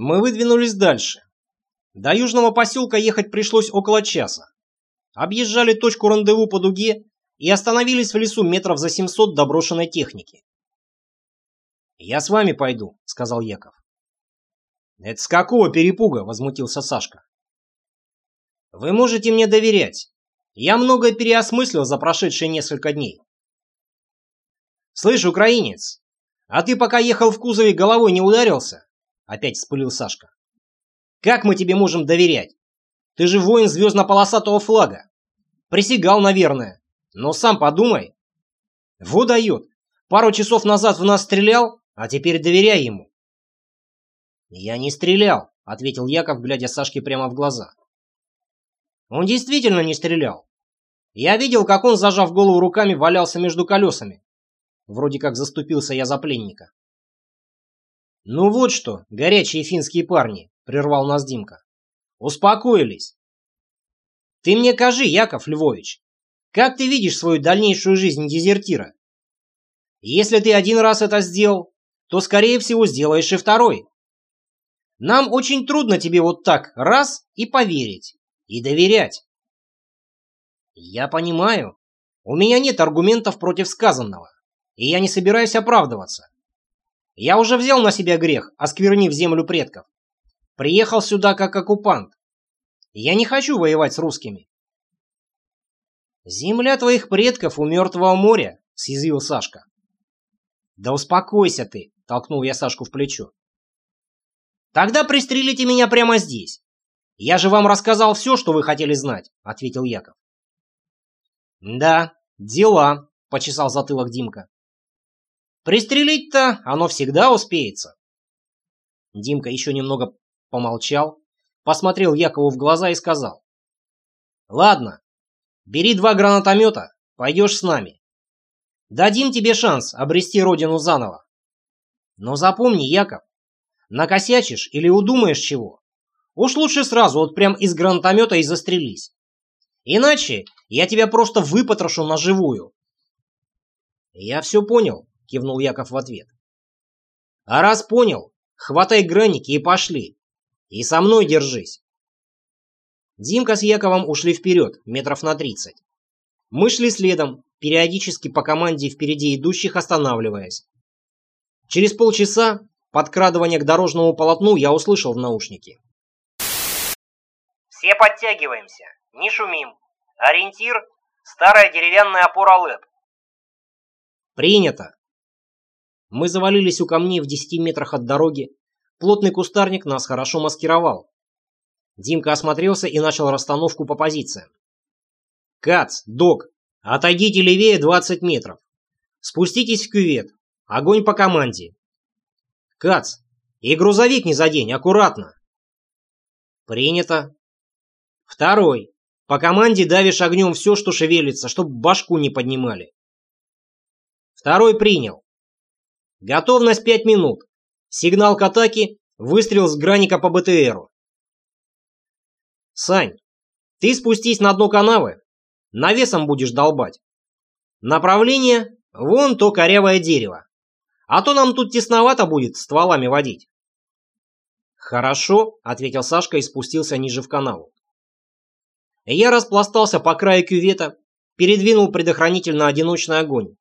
Мы выдвинулись дальше. До южного поселка ехать пришлось около часа. Объезжали точку рандеву по дуге и остановились в лесу метров за 700 до брошенной техники. «Я с вами пойду», — сказал Яков. «Это с какого перепуга?» — возмутился Сашка. «Вы можете мне доверять. Я многое переосмыслил за прошедшие несколько дней». «Слышь, украинец, а ты пока ехал в кузове головой не ударился?» — опять вспылил Сашка. «Как мы тебе можем доверять? Ты же воин звездно-полосатого флага. Присягал, наверное. Но сам подумай. Во дает. Пару часов назад в нас стрелял, а теперь доверяй ему. Я не стрелял, ответил Яков, глядя Сашке прямо в глаза. Он действительно не стрелял. Я видел, как он, зажав голову руками, валялся между колесами. Вроде как заступился я за пленника. «Ну вот что, горячие финские парни», — прервал нас Димка. «Успокоились. Ты мне кажи, Яков Львович, как ты видишь свою дальнейшую жизнь дезертира? Если ты один раз это сделал, то, скорее всего, сделаешь и второй. Нам очень трудно тебе вот так раз и поверить, и доверять. Я понимаю. У меня нет аргументов против сказанного, и я не собираюсь оправдываться. Я уже взял на себя грех, осквернив землю предков. Приехал сюда как оккупант. Я не хочу воевать с русскими. Земля твоих предков у Мертвого моря, съязвил Сашка. Да успокойся ты, толкнул я Сашку в плечо. Тогда пристрелите меня прямо здесь. Я же вам рассказал все, что вы хотели знать, ответил Яков. Да, дела, почесал затылок Димка. Пристрелить-то оно всегда успеется. Димка еще немного помолчал, посмотрел Якову в глаза и сказал. «Ладно, бери два гранатомета, пойдешь с нами. Дадим тебе шанс обрести родину заново. Но запомни, Яков, накосячишь или удумаешь чего, уж лучше сразу вот прям из гранатомета и застрелись. Иначе я тебя просто выпотрошу на живую». «Я все понял», — кивнул Яков в ответ. «А раз понял, хватай граники и пошли. И со мной держись. Димка с Яковом ушли вперед, метров на тридцать. Мы шли следом, периодически по команде впереди идущих останавливаясь. Через полчаса подкрадывание к дорожному полотну я услышал в наушнике. Все подтягиваемся, не шумим. Ориентир – старая деревянная опора ЛЭП. Принято. Мы завалились у камней в десяти метрах от дороги, Плотный кустарник нас хорошо маскировал. Димка осмотрелся и начал расстановку по позициям. «Кац, док, отойдите левее 20 метров. Спуститесь в кювет. Огонь по команде. Кац, и грузовик не задень, аккуратно». «Принято». «Второй. По команде давишь огнем все, что шевелится, чтобы башку не поднимали». Второй принял. Готовность 5 минут. Сигнал к атаке, выстрел с граника по БТРу. Сань, ты спустись на дно канавы, навесом будешь долбать. Направление – вон то корявое дерево. А то нам тут тесновато будет стволами водить. «Хорошо», — ответил Сашка и спустился ниже в канаву. Я распластался по краю кювета, передвинул предохранитель на одиночный огонь,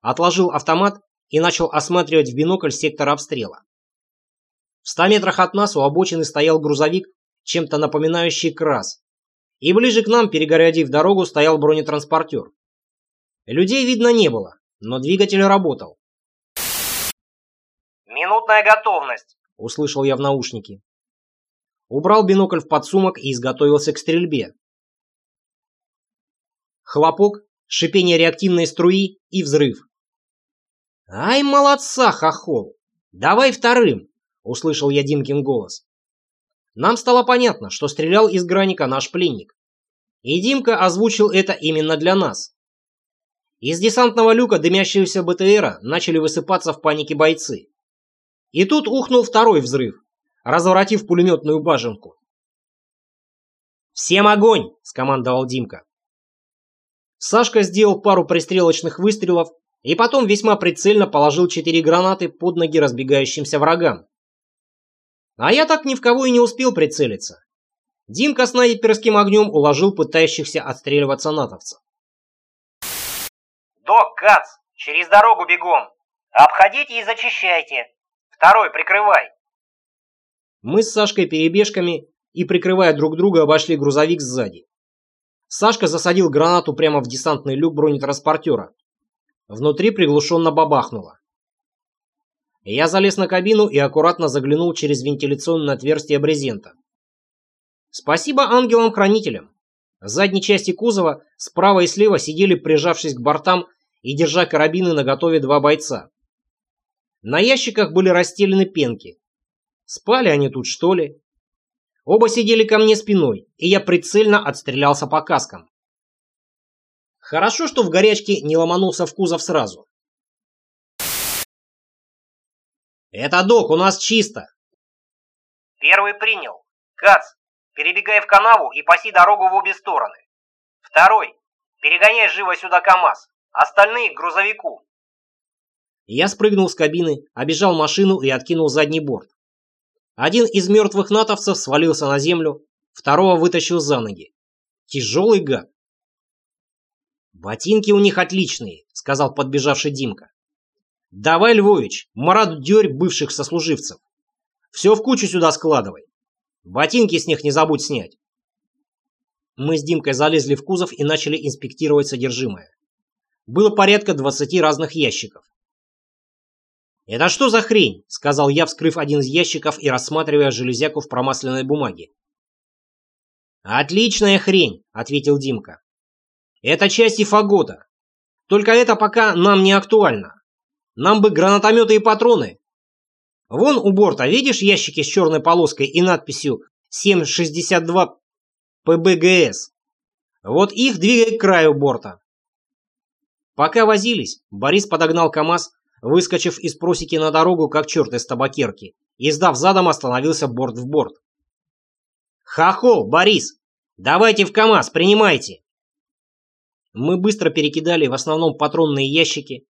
отложил автомат и начал осматривать в бинокль сектор обстрела. В ста метрах от нас у обочины стоял грузовик, чем-то напоминающий крас. И ближе к нам, перегородив дорогу, стоял бронетранспортер. Людей видно не было, но двигатель работал. «Минутная готовность», — услышал я в наушнике. Убрал бинокль в подсумок и изготовился к стрельбе. Хлопок, шипение реактивной струи и взрыв. «Ай, молодца, хохол! Давай вторым!» услышал я Димкин голос. Нам стало понятно, что стрелял из граника наш пленник. И Димка озвучил это именно для нас. Из десантного люка дымящегося БТРа начали высыпаться в панике бойцы. И тут ухнул второй взрыв, разворотив пулеметную башенку. «Всем огонь!» – скомандовал Димка. Сашка сделал пару пристрелочных выстрелов и потом весьма прицельно положил четыре гранаты под ноги разбегающимся врагам. А я так ни в кого и не успел прицелиться. Димка снайперским огнем уложил пытающихся отстреливаться натовцев. «Док, Кац, через дорогу бегом! Обходите и зачищайте! Второй, прикрывай!» Мы с Сашкой перебежками и, прикрывая друг друга, обошли грузовик сзади. Сашка засадил гранату прямо в десантный люк бронетранспортера. Внутри приглушенно бабахнуло. Я залез на кабину и аккуратно заглянул через вентиляционное отверстие брезента. Спасибо ангелам-хранителям. В задней части кузова справа и слева сидели, прижавшись к бортам и держа карабины наготове два бойца. На ящиках были расстелены пенки. Спали они тут, что ли? Оба сидели ко мне спиной, и я прицельно отстрелялся по каскам. Хорошо, что в горячке не ломанулся в кузов сразу. «Это док, у нас чисто!» «Первый принял. Кац, перебегай в канаву и паси дорогу в обе стороны. Второй, перегоняй живо сюда КамАЗ, остальные к грузовику». Я спрыгнул с кабины, обежал машину и откинул задний борт. Один из мертвых натовцев свалился на землю, второго вытащил за ноги. Тяжелый гад. «Ботинки у них отличные», — сказал подбежавший Димка. «Давай, Львович, мародерь бывших сослуживцев. Все в кучу сюда складывай. Ботинки с них не забудь снять». Мы с Димкой залезли в кузов и начали инспектировать содержимое. Было порядка 20 разных ящиков. «Это что за хрень?» — сказал я, вскрыв один из ящиков и рассматривая железяку в промасленной бумаге. «Отличная хрень», — ответил Димка. «Это части фагота. Только это пока нам не актуально. Нам бы гранатометы и патроны. Вон у борта, видишь ящики с черной полоской и надписью 762 ПБГС? Вот их двигай к краю борта». Пока возились, Борис подогнал КАМАЗ выскочив из просеки на дорогу, как черт из табакерки, и, сдав задом, остановился борт в борт. «Хохол, Борис! Давайте в КамАЗ, принимайте!» Мы быстро перекидали в основном патронные ящики.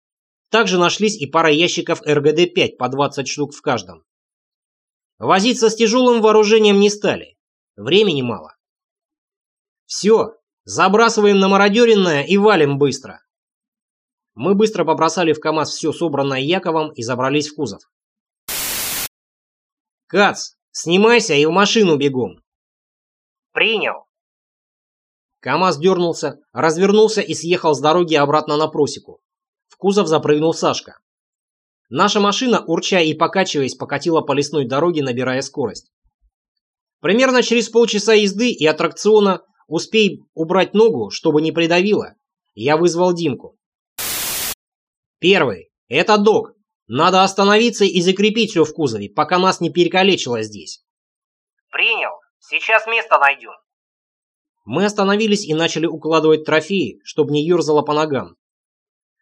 Также нашлись и пара ящиков РГД-5 по 20 штук в каждом. Возиться с тяжелым вооружением не стали. Времени мало. Все, забрасываем на мародеренное и валим быстро. Мы быстро побросали в КАМАЗ все собранное Яковом и забрались в кузов. «Кац, снимайся и в машину бегом!» «Принял!» КАМАЗ дернулся, развернулся и съехал с дороги обратно на просеку. В кузов запрыгнул Сашка. Наша машина, урча и покачиваясь, покатила по лесной дороге, набирая скорость. Примерно через полчаса езды и аттракциона «Успей убрать ногу, чтобы не придавило», я вызвал Димку. Первый. Это док. Надо остановиться и закрепить все в кузове, пока нас не перекалечило здесь. Принял. Сейчас место найдем. Мы остановились и начали укладывать трофеи, чтобы не ерзало по ногам.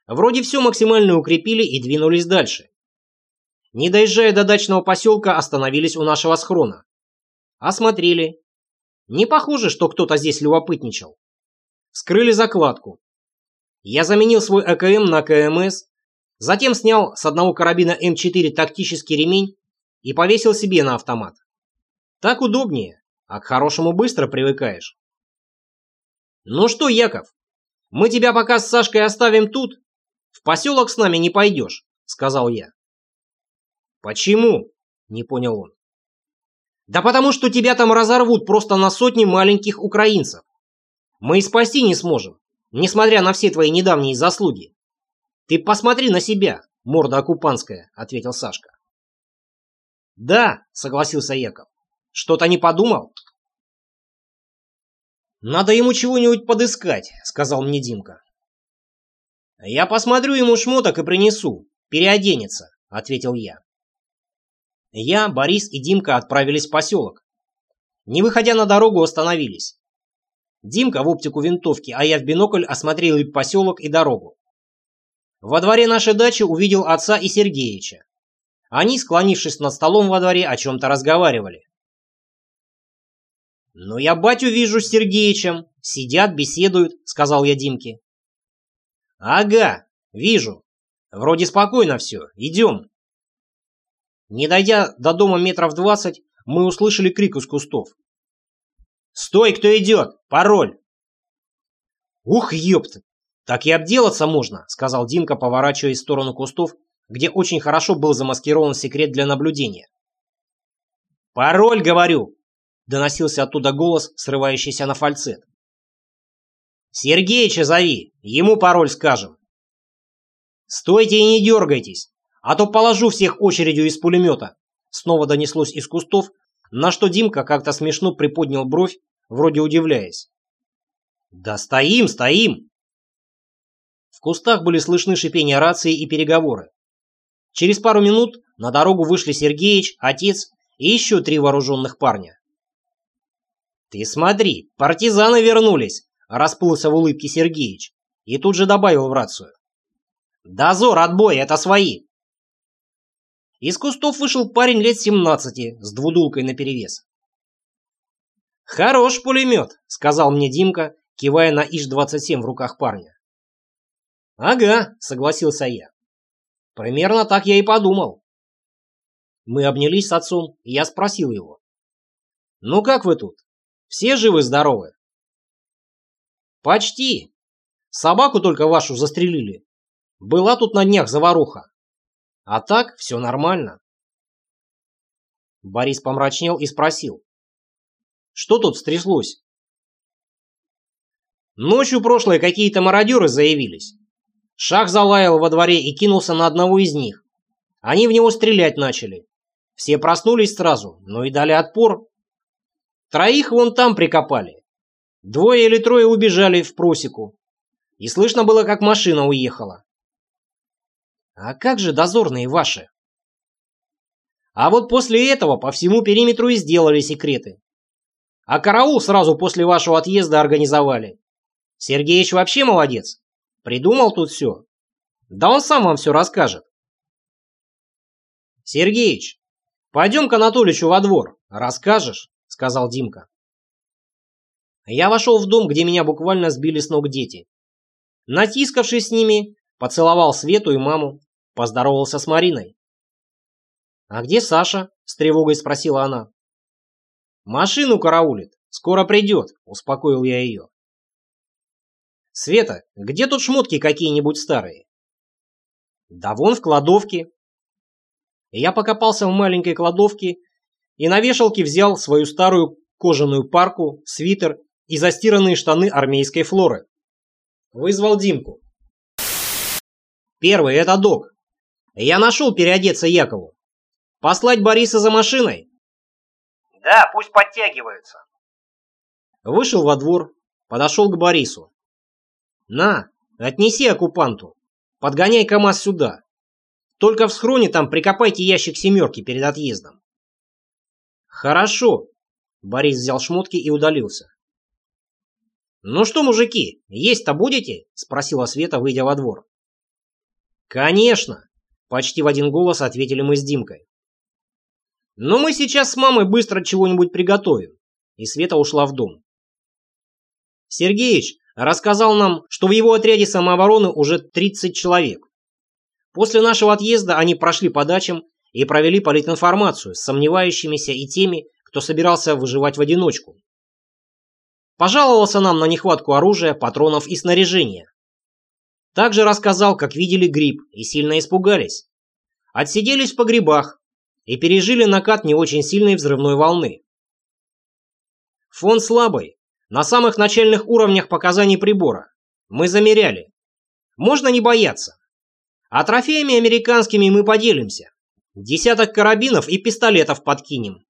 Вроде все максимально укрепили и двинулись дальше. Не доезжая до дачного поселка, остановились у нашего схрона. Осмотрели. Не похоже, что кто-то здесь любопытничал. Скрыли закладку. Я заменил свой АКМ на КМС, затем снял с одного карабина М4 тактический ремень и повесил себе на автомат. Так удобнее, а к хорошему быстро привыкаешь. «Ну что, Яков, мы тебя пока с Сашкой оставим тут. В поселок с нами не пойдешь», — сказал я. «Почему?» — не понял он. «Да потому что тебя там разорвут просто на сотни маленьких украинцев. Мы и спасти не сможем несмотря на все твои недавние заслуги. Ты посмотри на себя, морда оккупанская, ответил Сашка. Да, согласился Яков. Что-то не подумал? Надо ему чего-нибудь подыскать, сказал мне Димка. Я посмотрю ему шмоток и принесу. Переоденется, ответил я. Я, Борис и Димка отправились в поселок. Не выходя на дорогу, остановились. Димка в оптику винтовки, а я в бинокль осмотрел и поселок, и дорогу. Во дворе нашей дачи увидел отца и Сергеича. Они, склонившись над столом во дворе, о чем-то разговаривали. «Ну, я батю вижу с Сергеичем. Сидят, беседуют», — сказал я Димке. «Ага, вижу. Вроде спокойно все. Идем». Не дойдя до дома метров двадцать, мы услышали крик из кустов. «Стой, кто идет! Пароль!» «Ух, ёпта! Так и обделаться можно», — сказал Димка, поворачиваясь в сторону кустов, где очень хорошо был замаскирован секрет для наблюдения. «Пароль, говорю!» — доносился оттуда голос, срывающийся на фальцет. «Сергеича зови, ему пароль скажем». «Стойте и не дергайтесь, а то положу всех очередью из пулемета», — снова донеслось из кустов, на что Димка как-то смешно приподнял бровь, вроде удивляясь. «Да стоим, стоим!» В кустах были слышны шипения рации и переговоры. Через пару минут на дорогу вышли Сергеич, отец и еще три вооруженных парня. «Ты смотри, партизаны вернулись!» – расплылся в улыбке Сергеич и тут же добавил в рацию. «Дозор, отбой, это свои!» Из кустов вышел парень лет 17 с двудулкой наперевес. «Хорош пулемет», — сказал мне Димка, кивая на ИЖ-27 в руках парня. «Ага», — согласился я. Примерно так я и подумал. Мы обнялись с отцом, и я спросил его. «Ну как вы тут? Все живы-здоровы?» «Почти. Собаку только вашу застрелили. Была тут на днях заваруха. А так все нормально». Борис помрачнел и спросил. «Что тут стряслось?» Ночью прошлой какие-то мародеры заявились. Шах залаял во дворе и кинулся на одного из них. Они в него стрелять начали. Все проснулись сразу, но и дали отпор. Троих вон там прикопали. Двое или трое убежали в просеку. И слышно было, как машина уехала. А как же дозорные ваши? А вот после этого по всему периметру и сделали секреты. А караул сразу после вашего отъезда организовали. Сергеич вообще молодец. Придумал тут все. Да он сам вам все расскажет. Сергеич, пойдем к Анатоличу во двор. Расскажешь, сказал Димка. Я вошел в дом, где меня буквально сбили с ног дети. Натискавшись с ними, поцеловал Свету и маму, поздоровался с Мариной. «А где Саша?» – с тревогой спросила она. «Машину караулит. Скоро придет», – успокоил я ее. «Света, где тут шмотки какие-нибудь старые?» «Да вон в кладовке». Я покопался в маленькой кладовке и на вешалке взял свою старую кожаную парку, свитер и застиранные штаны армейской флоры. Вызвал Димку. Первый – это док. Я нашел переодеться Якову. Послать Бориса за машиной? Да, пусть подтягиваются. Вышел во двор, подошел к Борису. На, отнеси оккупанту. Подгоняй КамАЗ сюда. Только в схроне там прикопайте ящик семерки перед отъездом. Хорошо. Борис взял шмотки и удалился. «Ну что, мужики, есть-то будете?» – спросила Света, выйдя во двор. «Конечно!» – почти в один голос ответили мы с Димкой. «Но мы сейчас с мамой быстро чего-нибудь приготовим». И Света ушла в дом. «Сергеич, рассказал нам, что в его отряде самообороны уже 30 человек. После нашего отъезда они прошли по дачам и провели политинформацию с сомневающимися и теми, кто собирался выживать в одиночку. Пожаловался нам на нехватку оружия, патронов и снаряжения. Также рассказал, как видели гриб и сильно испугались. Отсиделись в погребах и пережили накат не очень сильной взрывной волны. Фон слабый, на самых начальных уровнях показаний прибора. Мы замеряли. Можно не бояться. А трофеями американскими мы поделимся. Десяток карабинов и пистолетов подкинем.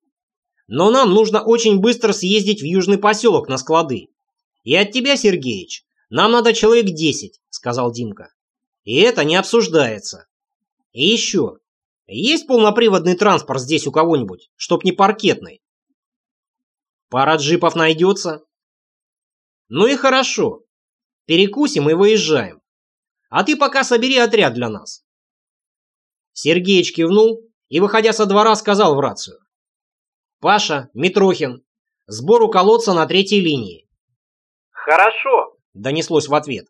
Но нам нужно очень быстро съездить в южный поселок на склады. И от тебя, Сергеич, нам надо человек 10, сказал Димка. И это не обсуждается. И еще. Есть полноприводный транспорт здесь у кого-нибудь, чтоб не паркетный? Пара джипов найдется, ну и хорошо. Перекусим и выезжаем. А ты пока собери отряд для нас. Сергеич кивнул и, выходя со двора, сказал в рацию. Паша, Митрохин, сбор у колодца на третьей линии. Хорошо, донеслось в ответ.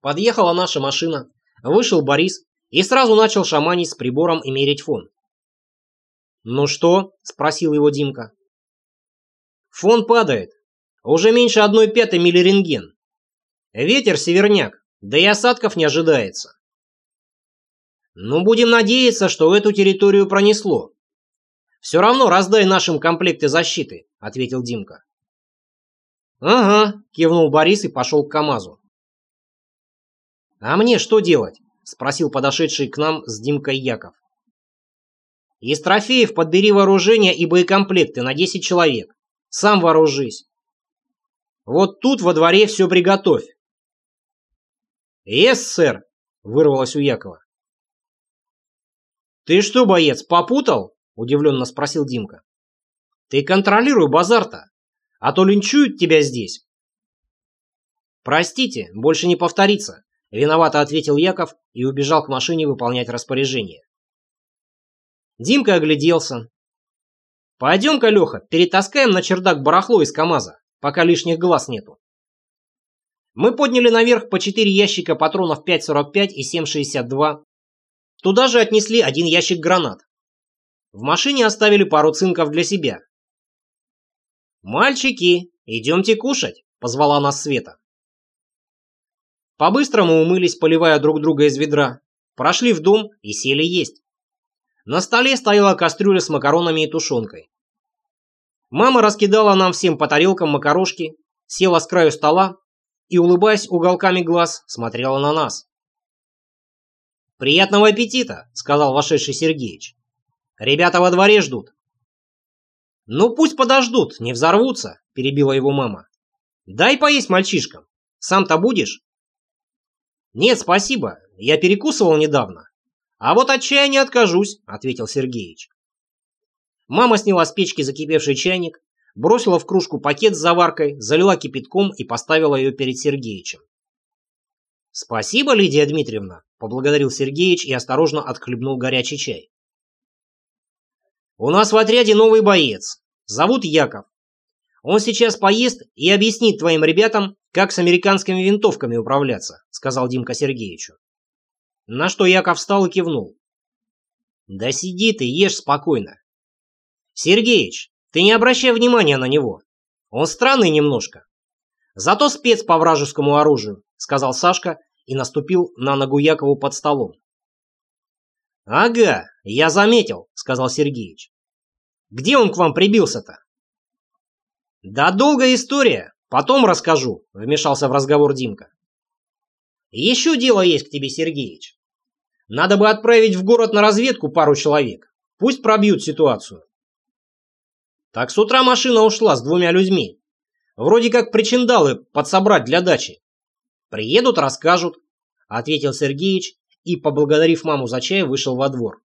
Подъехала наша машина, вышел Борис и сразу начал шаманить с прибором и мерить фон. «Ну что?» – спросил его Димка. «Фон падает. Уже меньше одной пятой мили рентген. Ветер северняк, да и осадков не ожидается. Ну, будем надеяться, что эту территорию пронесло. Все равно раздай нашим комплекты защиты, ответил Димка. Ага, кивнул Борис и пошел к КамАЗу. А мне что делать? Спросил подошедший к нам с Димкой Яков. Из трофеев подбери вооружение и боекомплекты на 10 человек. Сам вооружись. Вот тут во дворе все приготовь. «Ес, сэр!» — вырвалось у Якова. «Ты что, боец, попутал?» — удивленно спросил Димка. «Ты контролируй базар-то, а то линчуют тебя здесь». «Простите, больше не повторится», — виновато ответил Яков и убежал к машине выполнять распоряжение. Димка огляделся. «Пойдем-ка, Леха, перетаскаем на чердак барахло из КамАЗа, пока лишних глаз нету». Мы подняли наверх по 4 ящика патронов 5.45 и 7.62. Туда же отнесли один ящик гранат. В машине оставили пару цинков для себя. «Мальчики, идемте кушать», — позвала нас Света. По-быстрому умылись, поливая друг друга из ведра, прошли в дом и сели есть. На столе стояла кастрюля с макаронами и тушенкой. Мама раскидала нам всем по тарелкам макарошки, села с краю стола и, улыбаясь уголками глаз, смотрела на нас. «Приятного аппетита!» — сказал вошедший Сергеич. «Ребята во дворе ждут». «Ну пусть подождут, не взорвутся», — перебила его мама. «Дай поесть мальчишкам. Сам-то будешь?» «Нет, спасибо. Я перекусывал недавно. А вот от чая не откажусь», — ответил Сергеич. Мама сняла с печки закипевший чайник, бросила в кружку пакет с заваркой, залила кипятком и поставила ее перед Сергеичем. «Спасибо, Лидия Дмитриевна», — поблагодарил Сергеич и осторожно отхлебнул горячий чай. «У нас в отряде новый боец. Зовут Яков. Он сейчас поест и объяснит твоим ребятам, как с американскими винтовками управляться», — сказал Димка Сергеичу. На что Яков встал и кивнул. «Да сиди ты, ешь спокойно. Сергеич, ты не обращай внимания на него. Он странный немножко. Зато спец по вражескому оружию, сказал Сашка и наступил на ногу Якову под столом. Ага, я заметил, сказал Сергеич. Где он к вам прибился-то? Да долгая история, потом расскажу, вмешался в разговор Димка. Еще дело есть к тебе, Сергеич. Надо бы отправить в город на разведку пару человек. Пусть пробьют ситуацию. Так с утра машина ушла с двумя людьми. Вроде как причиндалы подсобрать для дачи. Приедут, расскажут, ответил Сергеич и, поблагодарив маму за чай, вышел во двор.